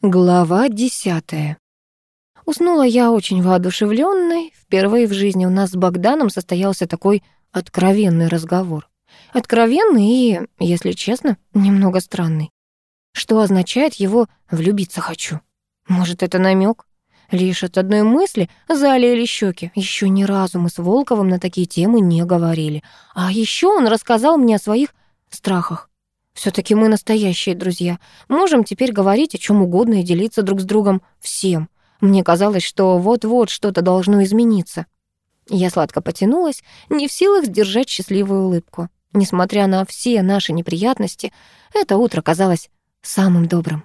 Глава десятая. Уснула я очень воодушевленной. Впервые в жизни у нас с Богданом состоялся такой откровенный разговор. Откровенный и, если честно, немного странный. Что означает его «влюбиться хочу»? Может, это намек? Лишь от одной мысли залили щеки. Еще ни разу мы с Волковым на такие темы не говорили. А еще он рассказал мне о своих страхах. Все-таки мы настоящие друзья. Можем теперь говорить о чем угодно и делиться друг с другом всем. Мне казалось, что вот-вот что-то должно измениться. Я сладко потянулась, не в силах сдержать счастливую улыбку. Несмотря на все наши неприятности, это утро казалось самым добрым.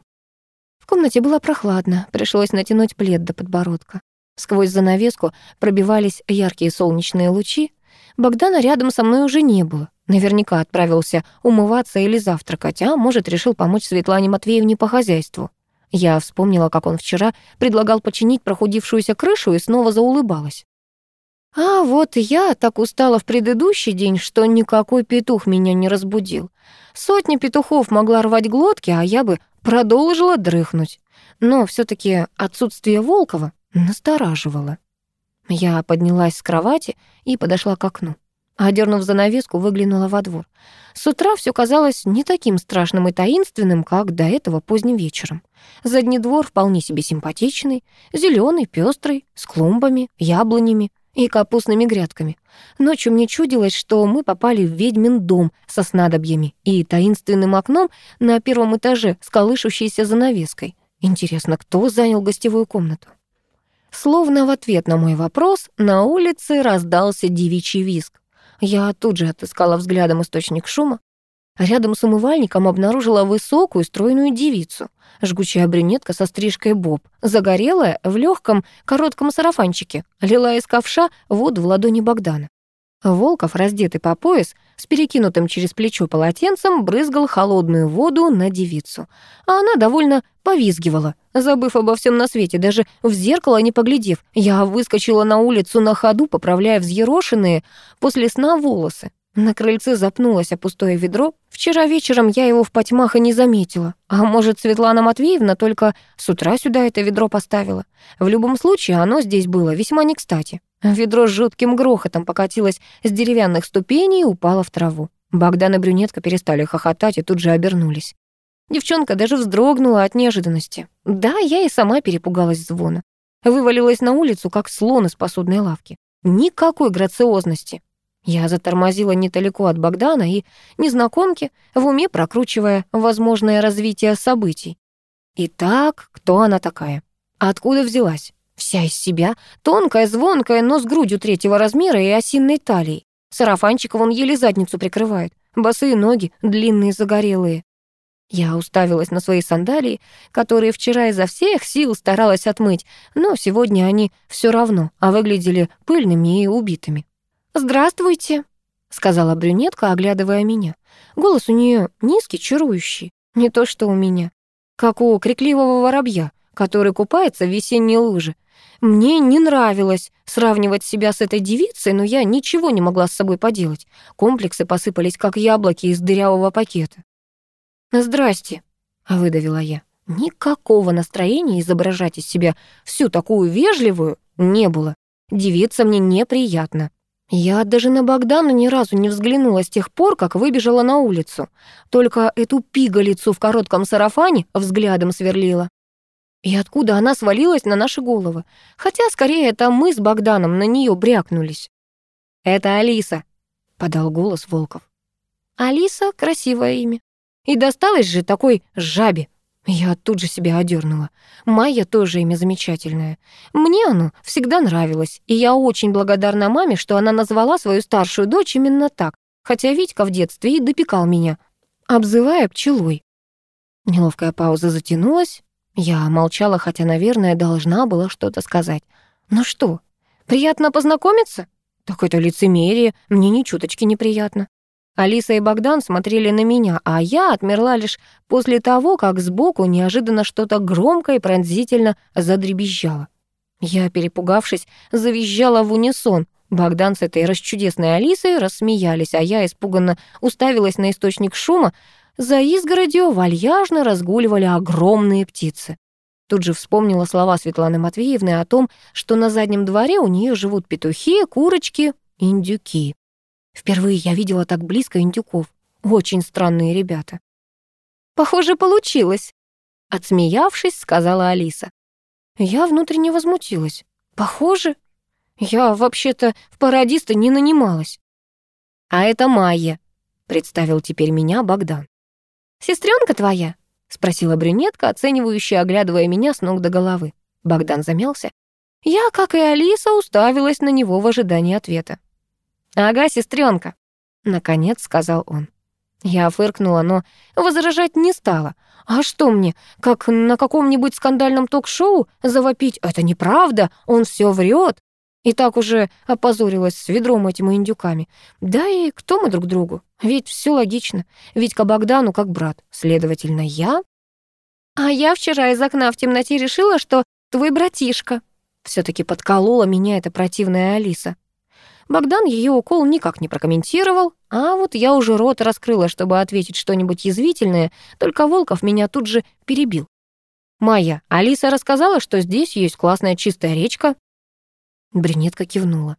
В комнате было прохладно, пришлось натянуть плед до подбородка. Сквозь занавеску пробивались яркие солнечные лучи, Богдана рядом со мной уже не было. Наверняка отправился умываться или завтракать, а может, решил помочь Светлане Матвеевне по хозяйству. Я вспомнила, как он вчера предлагал починить прохудившуюся крышу и снова заулыбалась. А вот я так устала в предыдущий день, что никакой петух меня не разбудил. Сотни петухов могла рвать глотки, а я бы продолжила дрыхнуть. Но все таки отсутствие Волкова настораживало. Я поднялась с кровати и подошла к окну. Одернув занавеску, выглянула во двор. С утра все казалось не таким страшным и таинственным, как до этого поздним вечером. Задний двор вполне себе симпатичный, зеленый, пестрый, с клумбами, яблонями и капустными грядками. Ночью мне чудилось, что мы попали в ведьмин дом со снадобьями и таинственным окном на первом этаже с колышущейся занавеской. Интересно, кто занял гостевую комнату? Словно в ответ на мой вопрос на улице раздался девичий визг. Я тут же отыскала взглядом источник шума. Рядом с умывальником обнаружила высокую стройную девицу, жгучая брюнетка со стрижкой боб, загорелая в легком коротком сарафанчике, лила из ковша воду в ладони Богдана. Волков, раздетый по пояс, с перекинутым через плечо полотенцем брызгал холодную воду на девицу. А она довольно повизгивала, забыв обо всем на свете, даже в зеркало не поглядев. Я выскочила на улицу на ходу, поправляя взъерошенные после сна волосы. На крыльце запнулось о пустое ведро. Вчера вечером я его в потьмах и не заметила. А может, Светлана Матвеевна только с утра сюда это ведро поставила. В любом случае, оно здесь было весьма не кстати. Ведро с жутким грохотом покатилось с деревянных ступеней и упало в траву. Богдан и брюнетка перестали хохотать и тут же обернулись. Девчонка даже вздрогнула от неожиданности. Да, я и сама перепугалась звона. Вывалилась на улицу, как слон из посудной лавки. Никакой грациозности, я затормозила недалеко от Богдана и незнакомки, в уме прокручивая возможное развитие событий. Итак, кто она такая? Откуда взялась? Вся из себя, тонкая, звонкая, но с грудью третьего размера и осинной талией. Сарафанчик вон еле задницу прикрывает, босые ноги, длинные, загорелые. Я уставилась на свои сандалии, которые вчера изо всех сил старалась отмыть, но сегодня они все равно, а выглядели пыльными и убитыми. «Здравствуйте», — сказала брюнетка, оглядывая меня. Голос у нее низкий, чарующий, не то что у меня, как у крикливого воробья, который купается в весенней луже. Мне не нравилось сравнивать себя с этой девицей, но я ничего не могла с собой поделать. Комплексы посыпались, как яблоки из дырявого пакета. «Здрасте», — выдавила я. Никакого настроения изображать из себя всю такую вежливую не было. Девица мне неприятна. Я даже на Богдана ни разу не взглянула с тех пор, как выбежала на улицу. Только эту пигалицу в коротком сарафане взглядом сверлила. И откуда она свалилась на наши головы? Хотя, скорее, это мы с Богданом на нее брякнулись. «Это Алиса», — подал голос Волков. «Алиса — красивое имя. И досталось же такой жабе». Я тут же себя одернула. Майя тоже имя замечательное. Мне оно всегда нравилось, и я очень благодарна маме, что она назвала свою старшую дочь именно так, хотя Витька в детстве и допекал меня, обзывая пчелой. Неловкая пауза затянулась. Я молчала, хотя, наверное, должна была что-то сказать. «Ну что, приятно познакомиться?» Такое-то лицемерие, мне ни чуточки неприятно. Алиса и Богдан смотрели на меня, а я отмерла лишь после того, как сбоку неожиданно что-то громко и пронзительно задребезжало. Я, перепугавшись, завизжала в унисон. Богдан с этой расчудесной Алисой рассмеялись, а я испуганно уставилась на источник шума. За изгородью вальяжно разгуливали огромные птицы. Тут же вспомнила слова Светланы Матвеевны о том, что на заднем дворе у нее живут петухи, курочки, индюки. Впервые я видела так близко индюков. Очень странные ребята. «Похоже, получилось», — отсмеявшись, сказала Алиса. Я внутренне возмутилась. «Похоже? Я вообще-то в пародиста не нанималась». «А это Майя», — представил теперь меня Богдан. Сестренка твоя?» — спросила брюнетка, оценивающая, оглядывая меня с ног до головы. Богдан замялся. Я, как и Алиса, уставилась на него в ожидании ответа. «Ага, сестренка», — наконец сказал он. Я фыркнула, но возражать не стала. «А что мне, как на каком-нибудь скандальном ток-шоу завопить? Это неправда, он все врет. И так уже опозорилась с ведром этими индюками. Да и кто мы друг другу? Ведь все логично. Ведь к Богдану как брат. Следовательно, я... А я вчера из окна в темноте решила, что твой братишка. все таки подколола меня эта противная Алиса. Богдан ее укол никак не прокомментировал, а вот я уже рот раскрыла, чтобы ответить что-нибудь язвительное, только Волков меня тут же перебил. «Майя, Алиса рассказала, что здесь есть классная чистая речка». Брюнетка кивнула.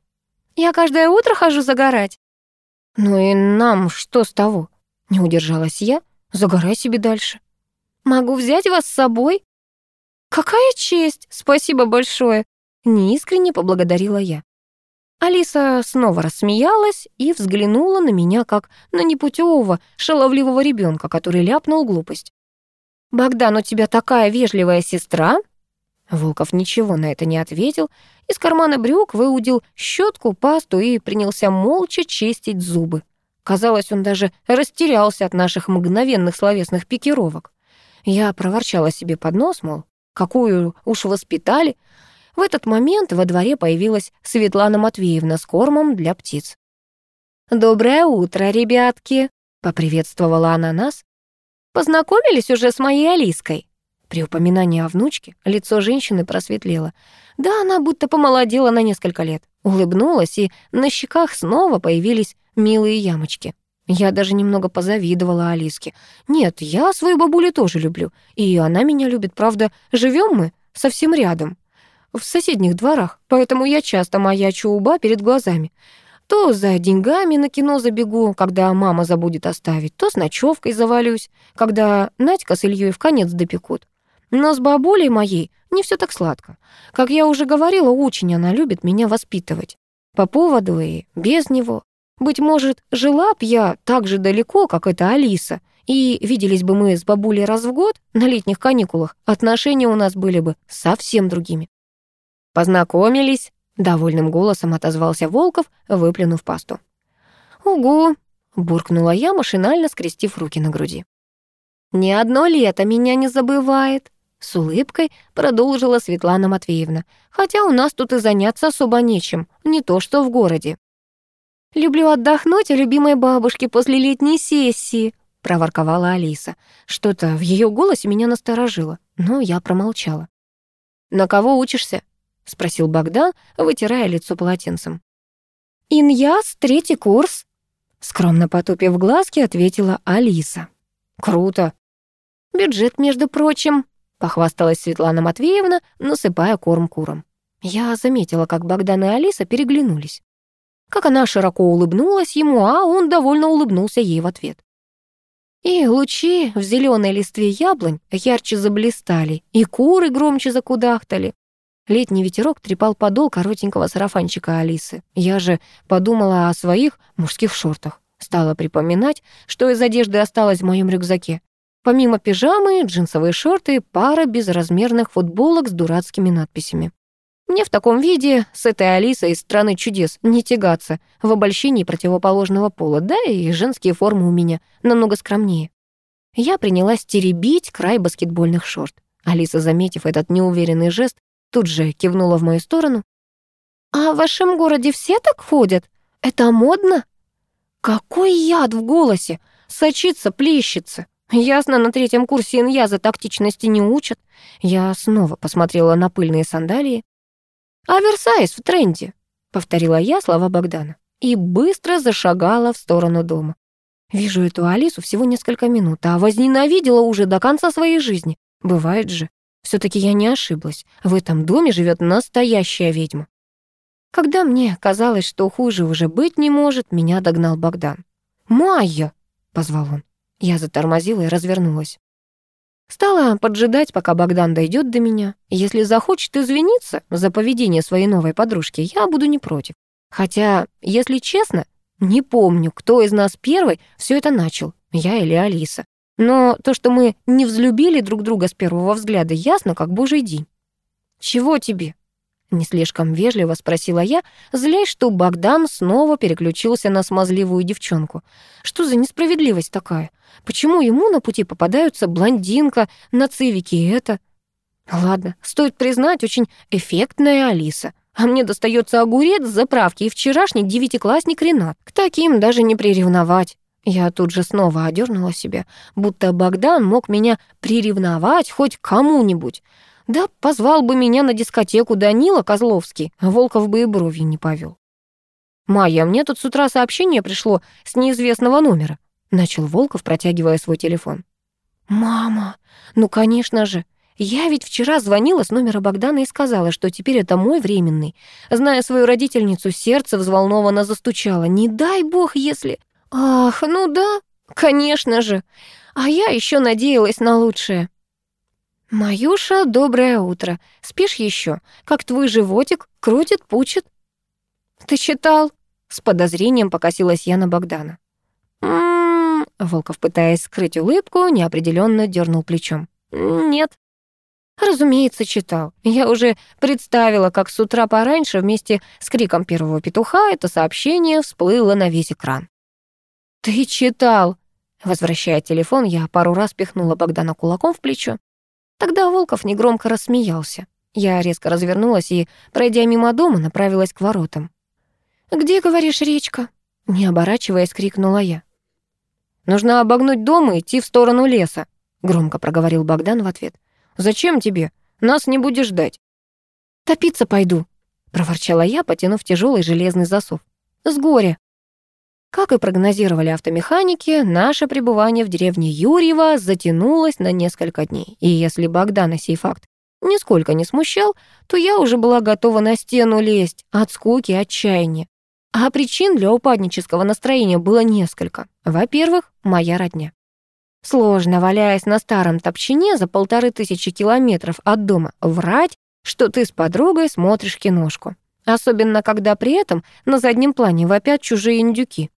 «Я каждое утро хожу загорать». «Ну и нам что с того?» Не удержалась я. «Загорай себе дальше». «Могу взять вас с собой?» «Какая честь! Спасибо большое!» Неискренне поблагодарила я. Алиса снова рассмеялась и взглянула на меня, как на непутевого, шаловливого ребенка, который ляпнул глупость. «Богдан, у тебя такая вежливая сестра!» Волков ничего на это не ответил. Из кармана брюк выудил щетку, пасту и принялся молча чистить зубы. Казалось, он даже растерялся от наших мгновенных словесных пикировок. Я проворчала себе под нос, мол, какую уж воспитали, в этот момент во дворе появилась Светлана Матвеевна с кормом для птиц. «Доброе утро, ребятки!» — поприветствовала она нас. «Познакомились уже с моей Алиской?» При упоминании о внучке лицо женщины просветлело. Да, она будто помолодела на несколько лет. Улыбнулась, и на щеках снова появились милые ямочки. Я даже немного позавидовала Алиске. Нет, я свою бабулю тоже люблю. И она меня любит, правда, живем мы совсем рядом в соседних дворах, поэтому я часто маячу уба перед глазами. То за деньгами на кино забегу, когда мама забудет оставить, то с ночевкой завалюсь, когда Надька с Ильей в конец допекут. Но с бабулей моей не все так сладко. Как я уже говорила, очень она любит меня воспитывать. По поводу и без него. Быть может, жила б я так же далеко, как эта Алиса, и виделись бы мы с бабулей раз в год на летних каникулах, отношения у нас были бы совсем другими. «Познакомились?» — довольным голосом отозвался Волков, выплюнув пасту. «Угу!» — буркнула я, машинально скрестив руки на груди. «Ни одно лето меня не забывает!» — с улыбкой продолжила Светлана Матвеевна. «Хотя у нас тут и заняться особо нечем, не то что в городе». «Люблю отдохнуть о любимой бабушке после летней сессии», — проворковала Алиса. Что-то в ее голосе меня насторожило, но я промолчала. «На кого учишься?» — спросил Богдан, вытирая лицо полотенцем. «Иньяс, третий курс», — скромно потупив глазки, ответила Алиса. «Круто!» «Бюджет, между прочим», — похвасталась Светлана Матвеевна, насыпая корм куром. Я заметила, как Богдан и Алиса переглянулись. Как она широко улыбнулась ему, а он довольно улыбнулся ей в ответ. И лучи в зеленой листве яблонь ярче заблистали, и куры громче закудахтали. Летний ветерок трепал подол коротенького сарафанчика Алисы. Я же подумала о своих мужских шортах. Стала припоминать, что из одежды осталось в моем рюкзаке. Помимо пижамы, джинсовые шорты, пара безразмерных футболок с дурацкими надписями. Мне в таком виде с этой Алисой из «Страны чудес» не тягаться в обольщении противоположного пола, да и женские формы у меня намного скромнее. Я принялась теребить край баскетбольных шорт. Алиса, заметив этот неуверенный жест, тут же кивнула в мою сторону. «А в вашем городе все так ходят? Это модно?» «Какой яд в голосе! Сочится, плещется!» Ясно, на третьем курсе иньяза тактичности не учат. Я снова посмотрела на пыльные сандалии. «Оверсайз в тренде», — повторила я слова Богдана и быстро зашагала в сторону дома. Вижу эту Алису всего несколько минут, а возненавидела уже до конца своей жизни. Бывает же. Все-таки я не ошиблась. В этом доме живет настоящая ведьма. Когда мне казалось, что хуже уже быть не может, меня догнал Богдан. «Майя!» — позвал он. Я затормозила и развернулась. Стала поджидать, пока Богдан дойдет до меня. Если захочет извиниться за поведение своей новой подружки, я буду не против. Хотя, если честно, не помню, кто из нас первый все это начал, я или Алиса. Но то, что мы не взлюбили друг друга с первого взгляда, ясно, как божий день. «Чего тебе?» — не слишком вежливо спросила я, злясь, что Богдан снова переключился на смазливую девчонку. Что за несправедливость такая? Почему ему на пути попадаются блондинка, на и это? Ладно, стоит признать, очень эффектная Алиса. А мне достается огурец с заправки и вчерашний девятиклассник Ренат. К таким даже не приревновать. Я тут же снова одернула себя, будто Богдан мог меня приревновать хоть кому-нибудь. Да позвал бы меня на дискотеку Данила Козловский, Волков бы и брови не повел. «Майя, мне тут с утра сообщение пришло с неизвестного номера», — начал Волков, протягивая свой телефон. «Мама, ну, конечно же. Я ведь вчера звонила с номера Богдана и сказала, что теперь это мой временный. Зная свою родительницу, сердце взволнованно застучало. Не дай бог, если... «Ах, ну да, конечно же. А я еще надеялась на лучшее». «Маюша, доброе утро. Спишь еще? Как твой животик? Крутит, пучит?» «Ты читал?» — с подозрением покосилась Яна Богдана. «М-м-м», Волков, пытаясь скрыть улыбку, неопределенно дернул плечом. М-м, «Нет». «Разумеется, читал. Я уже представила, как с утра пораньше вместе с криком первого петуха это сообщение всплыло на весь экран». «Ты читал!» Возвращая телефон, я пару раз пихнула Богдана кулаком в плечо. Тогда Волков негромко рассмеялся. Я резко развернулась и, пройдя мимо дома, направилась к воротам. «Где, говоришь, речка?» Не оборачиваясь, крикнула я. «Нужно обогнуть дом и идти в сторону леса», громко проговорил Богдан в ответ. «Зачем тебе? Нас не будешь ждать». «Топиться пойду», — проворчала я, потянув тяжелый железный засов. «С горя». Как и прогнозировали автомеханики, наше пребывание в деревне Юрьева затянулось на несколько дней. И если Богдана сей факт нисколько не смущал, то я уже была готова на стену лезть от скуки и отчаяния. А причин для упаднического настроения было несколько. Во-первых, моя родня. Сложно, валяясь на старом топчине за полторы тысячи километров от дома, врать, что ты с подругой смотришь киношку. Особенно, когда при этом на заднем плане вопят чужие индюки.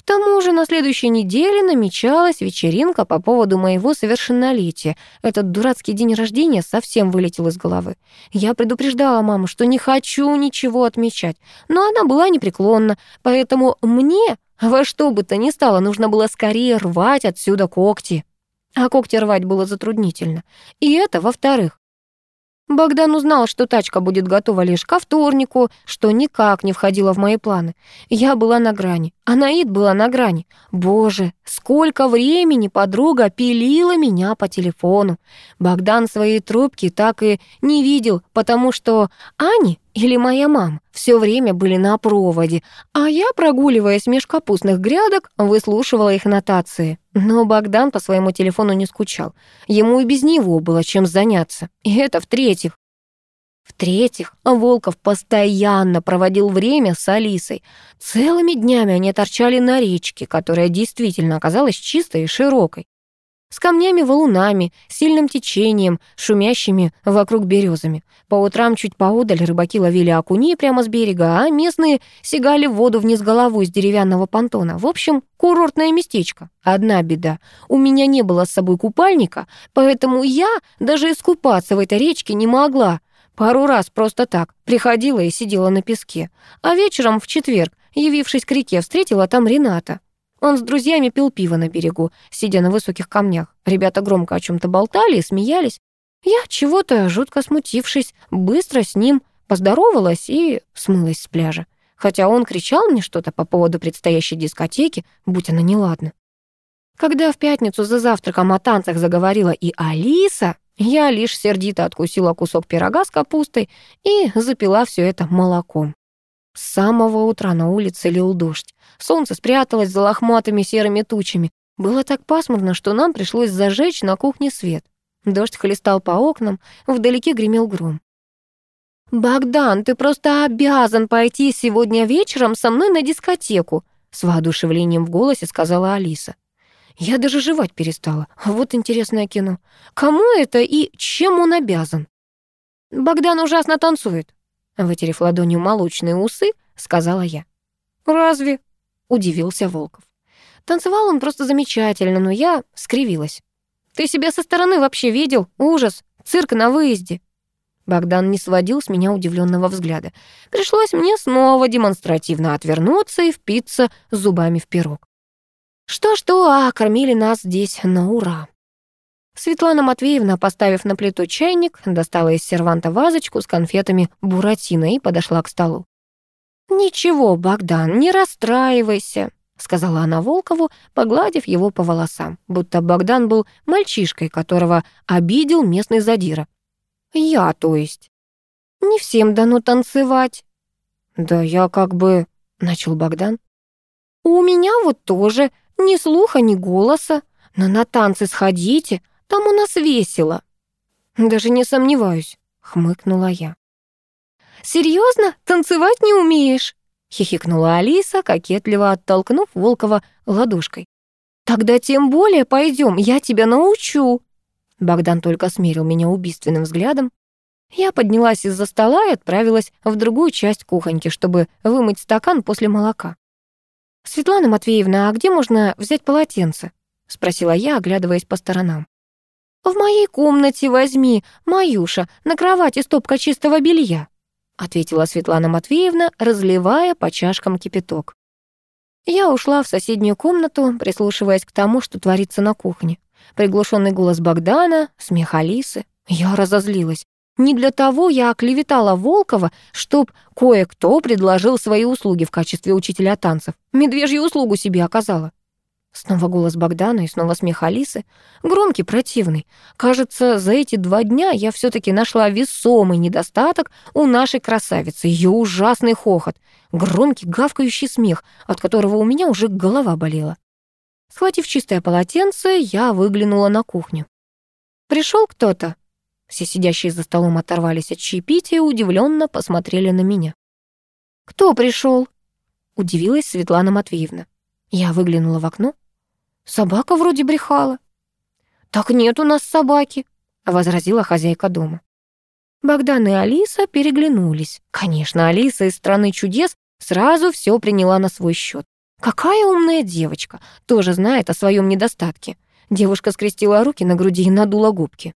К тому же на следующей неделе намечалась вечеринка по поводу моего совершеннолетия. Этот дурацкий день рождения совсем вылетел из головы. Я предупреждала маму, что не хочу ничего отмечать, но она была непреклонна, поэтому мне во что бы то ни стало нужно было скорее рвать отсюда когти. А когти рвать было затруднительно. И это во-вторых. Богдан узнал, что тачка будет готова лишь ко вторнику, что никак не входило в мои планы. Я была на грани, а Наид была на грани. Боже, сколько времени подруга пилила меня по телефону. Богдан своей трубки так и не видел, потому что Ани или моя мама все время были на проводе, а я, прогуливаясь меж капустных грядок, выслушивала их нотации. Но Богдан по своему телефону не скучал. Ему и без него было чем заняться. И это в-третьих. В-третьих, Волков постоянно проводил время с Алисой. Целыми днями они торчали на речке, которая действительно оказалась чистой и широкой с камнями валунами, сильным течением, шумящими вокруг березами. По утрам чуть поодаль рыбаки ловили окуни прямо с берега, а местные сигали в воду вниз головой из деревянного понтона. В общем, курортное местечко. Одна беда. У меня не было с собой купальника, поэтому я даже искупаться в этой речке не могла. Пару раз просто так приходила и сидела на песке. А вечером в четверг, явившись к реке, встретила там Рената. Он с друзьями пил пиво на берегу, сидя на высоких камнях. Ребята громко о чем-то болтали и смеялись. Я, чего-то жутко смутившись, быстро с ним поздоровалась и смылась с пляжа. Хотя он кричал мне что-то по поводу предстоящей дискотеки, будь она неладна. Когда в пятницу за завтраком о танцах заговорила и Алиса, я лишь сердито откусила кусок пирога с капустой и запила все это молоком. С самого утра на улице лил дождь. Солнце спряталось за лохматыми серыми тучами. Было так пасмурно, что нам пришлось зажечь на кухне свет. Дождь хлестал по окнам, вдалеке гремел гром. «Богдан, ты просто обязан пойти сегодня вечером со мной на дискотеку», с воодушевлением в голосе сказала Алиса. «Я даже жевать перестала. Вот интересное кино. Кому это и чем он обязан?» «Богдан ужасно танцует», — вытерев ладонью молочные усы, сказала я. «Разве?» удивился Волков. Танцевал он просто замечательно, но я скривилась. «Ты себя со стороны вообще видел? Ужас! Цирк на выезде!» Богдан не сводил с меня удивленного взгляда. Пришлось мне снова демонстративно отвернуться и впиться зубами в пирог. Что-что, а кормили нас здесь на ура. Светлана Матвеевна, поставив на плиту чайник, достала из серванта вазочку с конфетами буратино и подошла к столу. «Ничего, Богдан, не расстраивайся», — сказала она Волкову, погладив его по волосам, будто Богдан был мальчишкой, которого обидел местный задира. «Я, то есть». «Не всем дано танцевать». «Да я как бы...» — начал Богдан. «У меня вот тоже ни слуха, ни голоса, но на танцы сходите, там у нас весело». «Даже не сомневаюсь», — хмыкнула я. Серьезно? Танцевать не умеешь?» — хихикнула Алиса, кокетливо оттолкнув Волкова ладошкой. «Тогда тем более пойдем, я тебя научу!» Богдан только смерил меня убийственным взглядом. Я поднялась из-за стола и отправилась в другую часть кухоньки, чтобы вымыть стакан после молока. «Светлана Матвеевна, а где можно взять полотенце?» — спросила я, оглядываясь по сторонам. «В моей комнате возьми, Маюша, на кровати стопка чистого белья», ответила Светлана Матвеевна, разливая по чашкам кипяток. Я ушла в соседнюю комнату, прислушиваясь к тому, что творится на кухне. Приглушенный голос Богдана, смех Алисы. Я разозлилась. Не для того я оклеветала Волкова, чтоб кое-кто предложил свои услуги в качестве учителя танцев. Медвежью услугу себе оказала. Снова голос Богдана и снова смех Алисы. Громкий, противный. Кажется, за эти два дня я все таки нашла весомый недостаток у нашей красавицы, ее ужасный хохот. Громкий, гавкающий смех, от которого у меня уже голова болела. Схватив чистое полотенце, я выглянула на кухню. Пришел кто-то?» Все сидящие за столом оторвались от чаепития и удивленно посмотрели на меня. «Кто пришел? удивилась Светлана Матвеевна. Я выглянула в окно. Собака вроде брехала. «Так нет у нас собаки», — возразила хозяйка дома. Богдан и Алиса переглянулись. Конечно, Алиса из «Страны чудес» сразу все приняла на свой счет. Какая умная девочка, тоже знает о своем недостатке. Девушка скрестила руки на груди и надула губки.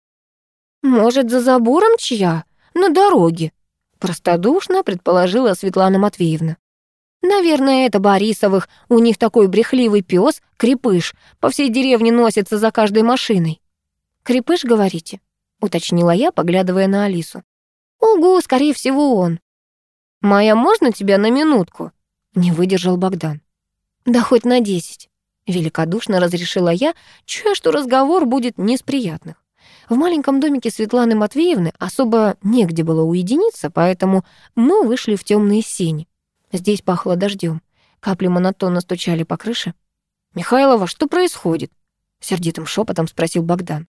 «Может, за забором чья? На дороге?» Простодушно предположила Светлана Матвеевна. Наверное, это Борисовых. У них такой брехливый пес, крепыш. По всей деревне носится за каждой машиной. «Крепыш, говорите?» — уточнила я, поглядывая на Алису. «Угу, скорее всего, он». Моя, можно тебя на минутку?» — не выдержал Богдан. «Да хоть на десять». Великодушно разрешила я, чуя, что разговор будет не из приятных. В маленьком домике Светланы Матвеевны особо негде было уединиться, поэтому мы вышли в темные сени. Здесь пахло дождем. Капли монотонно стучали по крыше. «Михайлова, что происходит?» — сердитым шепотом спросил Богдан.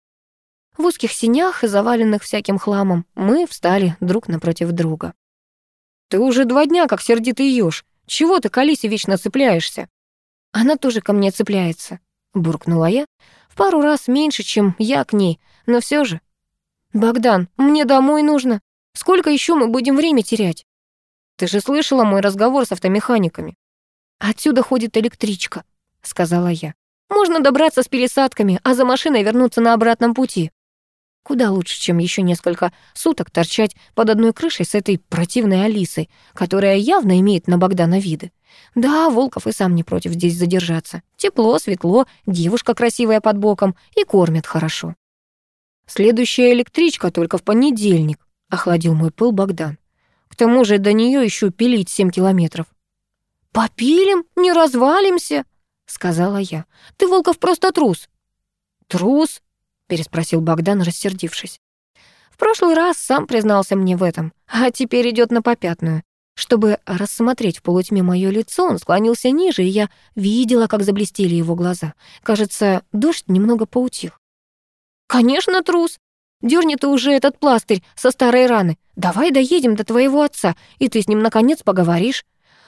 В узких синях, и заваленных всяким хламом, мы встали друг напротив друга. «Ты уже два дня как сердитый еж. Чего ты к Алисе вечно цепляешься?» «Она тоже ко мне цепляется», — буркнула я. «В пару раз меньше, чем я к ней, но все же». «Богдан, мне домой нужно. Сколько еще мы будем время терять?» Ты же слышала мой разговор с автомеханиками. Отсюда ходит электричка, сказала я. Можно добраться с пересадками, а за машиной вернуться на обратном пути. Куда лучше, чем еще несколько суток торчать под одной крышей с этой противной Алисой, которая явно имеет на Богдана виды. Да, Волков и сам не против здесь задержаться. Тепло, светло, девушка красивая под боком и кормят хорошо. Следующая электричка только в понедельник, охладил мой пыл Богдан. К тому же до нее еще пилить семь километров. «Попилим, не развалимся», — сказала я. «Ты, Волков, просто трус». «Трус?» — переспросил Богдан, рассердившись. В прошлый раз сам признался мне в этом, а теперь идет на попятную. Чтобы рассмотреть в полутьме мое лицо, он склонился ниже, и я видела, как заблестели его глаза. Кажется, дождь немного поутих. «Конечно, трус!» Дерни ты уже этот пластырь со старой раны. Давай доедем до твоего отца, и ты с ним наконец поговоришь.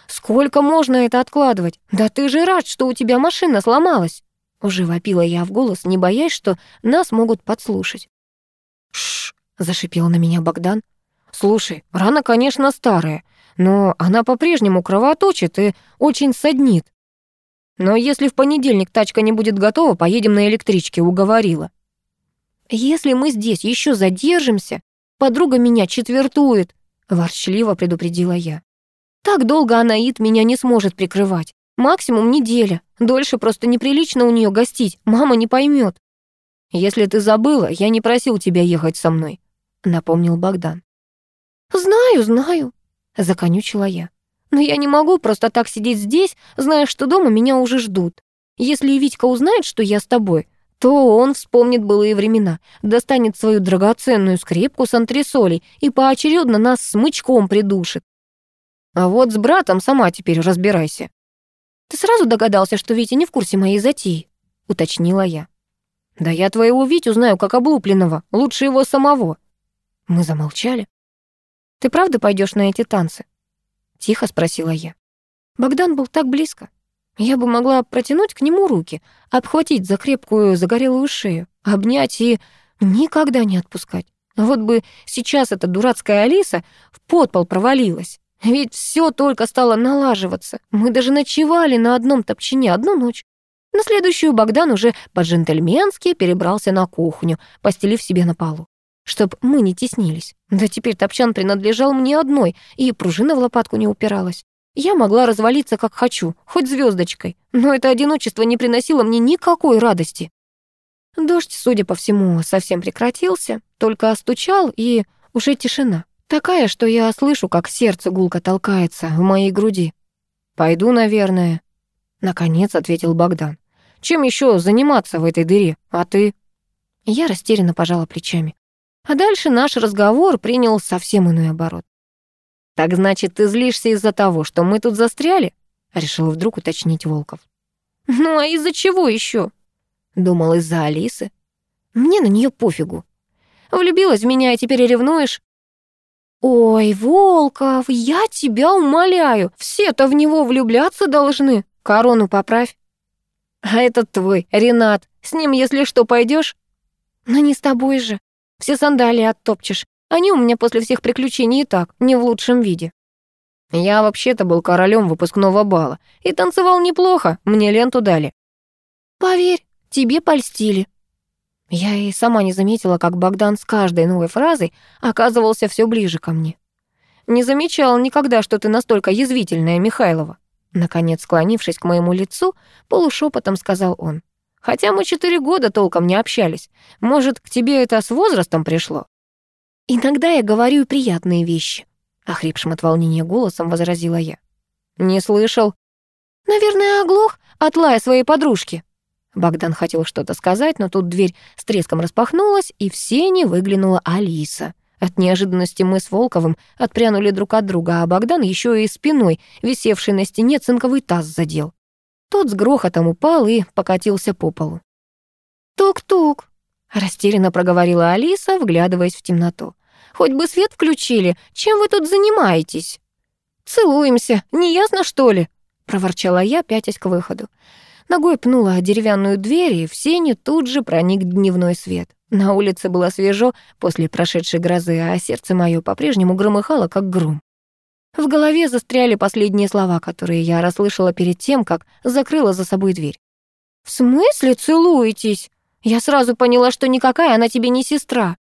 Сколько можно это откладывать? Да ты же рад, что у тебя машина сломалась!» Уже вопила я в голос, не боясь, что нас могут подслушать. «Шш!» — зашипел на меня Богдан. «Слушай, рана, конечно, старая, но она по-прежнему кровоточит и очень саднит. Но если в понедельник тачка не будет готова, поедем на электричке», — уговорила. «Если мы здесь еще задержимся, подруга меня четвертует», — ворчливо предупредила я. «Так долго Анаит меня не сможет прикрывать. Максимум неделя. Дольше просто неприлично у нее гостить, мама не поймет. «Если ты забыла, я не просил тебя ехать со мной», — напомнил Богдан. «Знаю, знаю», — законючила я. «Но я не могу просто так сидеть здесь, зная, что дома меня уже ждут. Если Витька узнает, что я с тобой, то он вспомнит былые времена, достанет свою драгоценную скрипку с антресолей и поочередно нас смычком придушит. А вот с братом сама теперь разбирайся. Ты сразу догадался, что Витя не в курсе моей затеи, уточнила я. Да я твоего Витю знаю как облупленного, лучше его самого. Мы замолчали. Ты правда пойдешь на эти танцы? Тихо спросила я. Богдан был так близко. Я бы могла протянуть к нему руки, обхватить за крепкую загорелую шею, обнять и никогда не отпускать. Вот бы сейчас эта дурацкая Алиса в подпол провалилась. Ведь все только стало налаживаться. Мы даже ночевали на одном топчине одну ночь. На следующую Богдан уже по-джентльменски перебрался на кухню, постелив себе на полу. Чтоб мы не теснились. Да теперь топчан принадлежал мне одной, и пружина в лопатку не упиралась. Я могла развалиться как хочу, хоть звездочкой, но это одиночество не приносило мне никакой радости. Дождь, судя по всему, совсем прекратился, только стучал и уже тишина. Такая, что я слышу, как сердце гулко толкается в моей груди. «Пойду, наверное», — наконец ответил Богдан. «Чем еще заниматься в этой дыре? А ты?» Я растерянно пожала плечами. А дальше наш разговор принял совсем иной оборот. «Так значит, ты злишься из-за того, что мы тут застряли?» — решил вдруг уточнить Волков. «Ну а из-за чего еще?» — думал из-за Алисы. «Мне на нее пофигу. Влюбилась в меня, а и теперь ревнуешь?» «Ой, Волков, я тебя умоляю, все-то в него влюбляться должны. Корону поправь». «А этот твой, Ренат, с ним, если что, пойдешь? «Но ну, не с тобой же. Все сандалии оттопчешь. Они у меня после всех приключений и так, не в лучшем виде. Я вообще-то был королем выпускного бала и танцевал неплохо, мне ленту дали. Поверь, тебе польстили. Я и сама не заметила, как Богдан с каждой новой фразой оказывался все ближе ко мне. Не замечал никогда, что ты настолько язвительная, Михайлова. Наконец, склонившись к моему лицу, полушепотом сказал он. Хотя мы четыре года толком не общались. Может, к тебе это с возрастом пришло? «Иногда я говорю приятные вещи», — охрипшим от волнения голосом возразила я. «Не слышал». «Наверное, оглох от лая своей подружки». Богдан хотел что-то сказать, но тут дверь с треском распахнулась, и в сене выглянула Алиса. От неожиданности мы с Волковым отпрянули друг от друга, а Богдан еще и спиной, висевший на стене, цинковый таз задел. Тот с грохотом упал и покатился по полу. «Тук-тук!» — растерянно проговорила Алиса, вглядываясь в темноту. Хоть бы свет включили. Чем вы тут занимаетесь?» «Целуемся. Неясно, что ли?» — проворчала я, пятясь к выходу. Ногой пнула деревянную дверь, и в сене тут же проник дневной свет. На улице было свежо после прошедшей грозы, а сердце мое по-прежнему громыхало, как гром. В голове застряли последние слова, которые я расслышала перед тем, как закрыла за собой дверь. «В смысле целуетесь?» Я сразу поняла, что никакая она тебе не сестра.